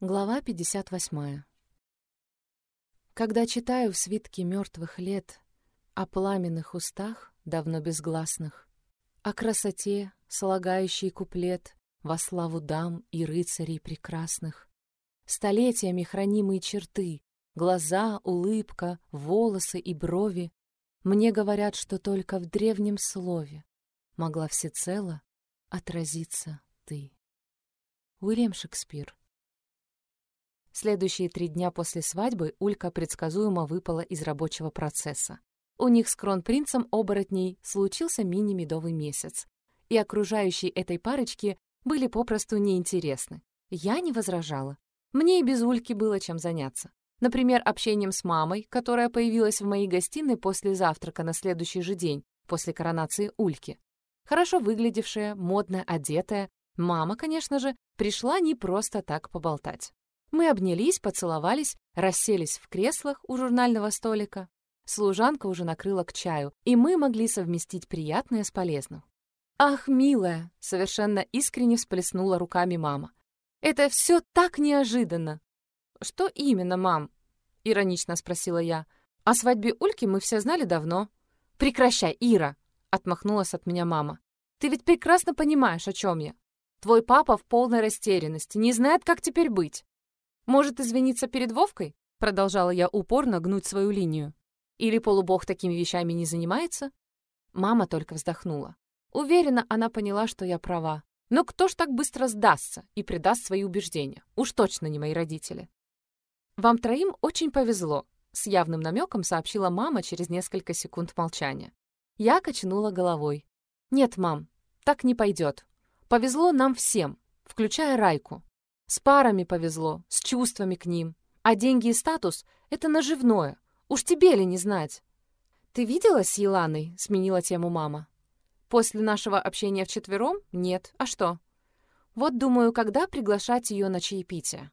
Глава 58. Когда читаю в свитке мертвых лет о пламенных устах, давно безгласных, о красоте, слагающей куплет во славу дам и рыцарей прекрасных, столетиями хранимые черты, глаза, улыбка, волосы и брови, мне говорят, что только в древнем слове могла всецело отразиться ты. Уильям Шекспир Следующие три дня после свадьбы Улька предсказуемо выпала из рабочего процесса. У них с кронпринцем оборотней случился мини-медовый месяц, и окружающие этой парочки были попросту неинтересны. Я не возражала. Мне и без Ульки было чем заняться. Например, общением с мамой, которая появилась в моей гостиной после завтрака на следующий же день, после коронации Ульки. Хорошо выглядевшая, модно одетая, мама, конечно же, пришла не просто так поболтать. Мы обнялись, поцеловались, расселись в креслах у журнального столика. Служанка уже накрыла к чаю, и мы могли совместить приятное с полезным. «Ах, милая!» — совершенно искренне всплеснула руками мама. «Это все так неожиданно!» «Что именно, мам?» — иронично спросила я. «О свадьбе Ульки мы все знали давно». «Прекращай, Ира!» — отмахнулась от меня мама. «Ты ведь прекрасно понимаешь, о чем я. Твой папа в полной растерянности, не знает, как теперь быть. «Может, извиниться перед Вовкой?» Продолжала я упорно гнуть свою линию. «Или полубог такими вещами не занимается?» Мама только вздохнула. Уверена, она поняла, что я права. Но кто ж так быстро сдастся и предаст свои убеждения? Уж точно не мои родители. «Вам троим очень повезло», — с явным намеком сообщила мама через несколько секунд молчания. Я качнула головой. «Нет, мам, так не пойдет. Повезло нам всем, включая Райку. С парами повезло, с чувствами к ним. А деньги и статус — это наживное. Уж тебе ли не знать? «Ты виделась с Еланой?» — сменила тему мама. «После нашего общения вчетвером? Нет. А что?» «Вот думаю, когда приглашать ее на чаепитие».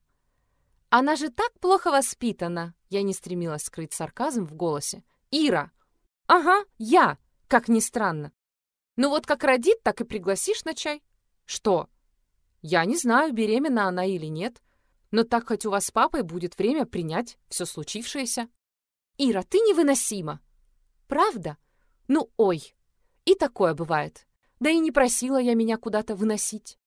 «Она же так плохо воспитана!» Я не стремилась скрыть сарказм в голосе. «Ира!» «Ага, я!» Как ни странно. «Ну вот как родит, так и пригласишь на чай». «Что?» Я не знаю, беременна она или нет, но так хоть у вас с папой будет время принять все случившееся. Ира, ты невыносима. Правда? Ну, ой. И такое бывает. Да и не просила я меня куда-то выносить.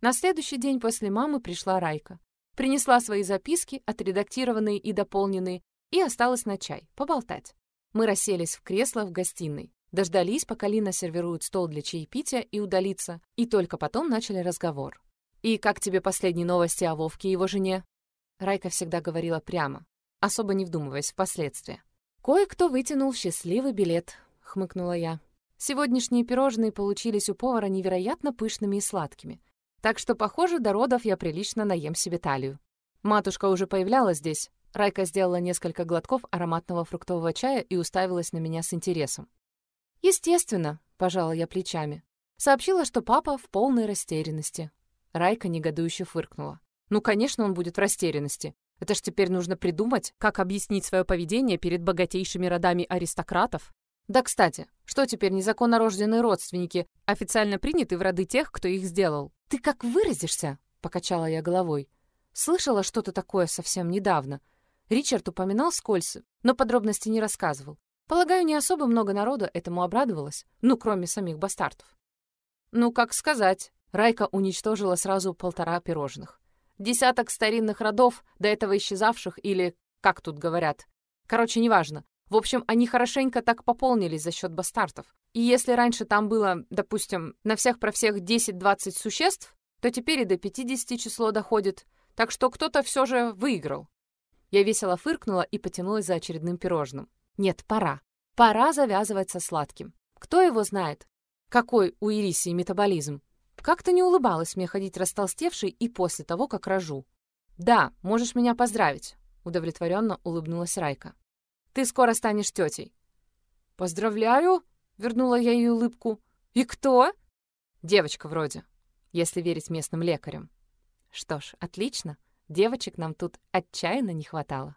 На следующий день после мамы пришла Райка. Принесла свои записки, отредактированные и дополненные, и осталась на чай, поболтать. Мы расселись в кресло в гостиной. Дождались, пока Лина сервирует стол для чаепития и удалится, и только потом начали разговор. «И как тебе последние новости о Вовке и его жене?» Райка всегда говорила прямо, особо не вдумываясь в последствия. «Кое-кто вытянул счастливый билет», — хмыкнула я. «Сегодняшние пирожные получились у повара невероятно пышными и сладкими, так что, похоже, до родов я прилично наем себе талию. Матушка уже появлялась здесь». Райка сделала несколько глотков ароматного фруктового чая и уставилась на меня с интересом. «Естественно», — пожала я плечами. Сообщила, что папа в полной растерянности. Райка негодующе фыркнула. «Ну, конечно, он будет в растерянности. Это ж теперь нужно придумать, как объяснить свое поведение перед богатейшими родами аристократов. Да, кстати, что теперь незаконно рожденные родственники официально приняты в роды тех, кто их сделал? Ты как выразишься? Покачала я головой. Слышала что-то такое совсем недавно. Ричард упоминал скользь, но подробности не рассказывал. Полагаю, не особо много народа этому обрадовалось, ну, кроме самих бастартов. Ну, как сказать. Райка уничтожила сразу полтора пирожных. Десяток старинных родов, до этого исчезавших или, как тут говорят. Короче, неважно. В общем, они хорошенько так пополнились за счет бастартов. И если раньше там было, допустим, на всех про всех 10-20 существ, то теперь и до 50 число доходит. Так что кто-то все же выиграл. Я весело фыркнула и потянулась за очередным пирожным. Нет, пора. Пора завязывать со сладким. Кто его знает? Какой у Ирисии метаболизм? Как-то не улыбалась мне ходить растолстевшей и после того, как рожу. «Да, можешь меня поздравить», — удовлетворенно улыбнулась Райка. «Ты скоро станешь тетей». «Поздравляю», — вернула я ей улыбку. «И кто?» «Девочка вроде, если верить местным лекарям». Что ж, отлично. Девочек нам тут отчаянно не хватало.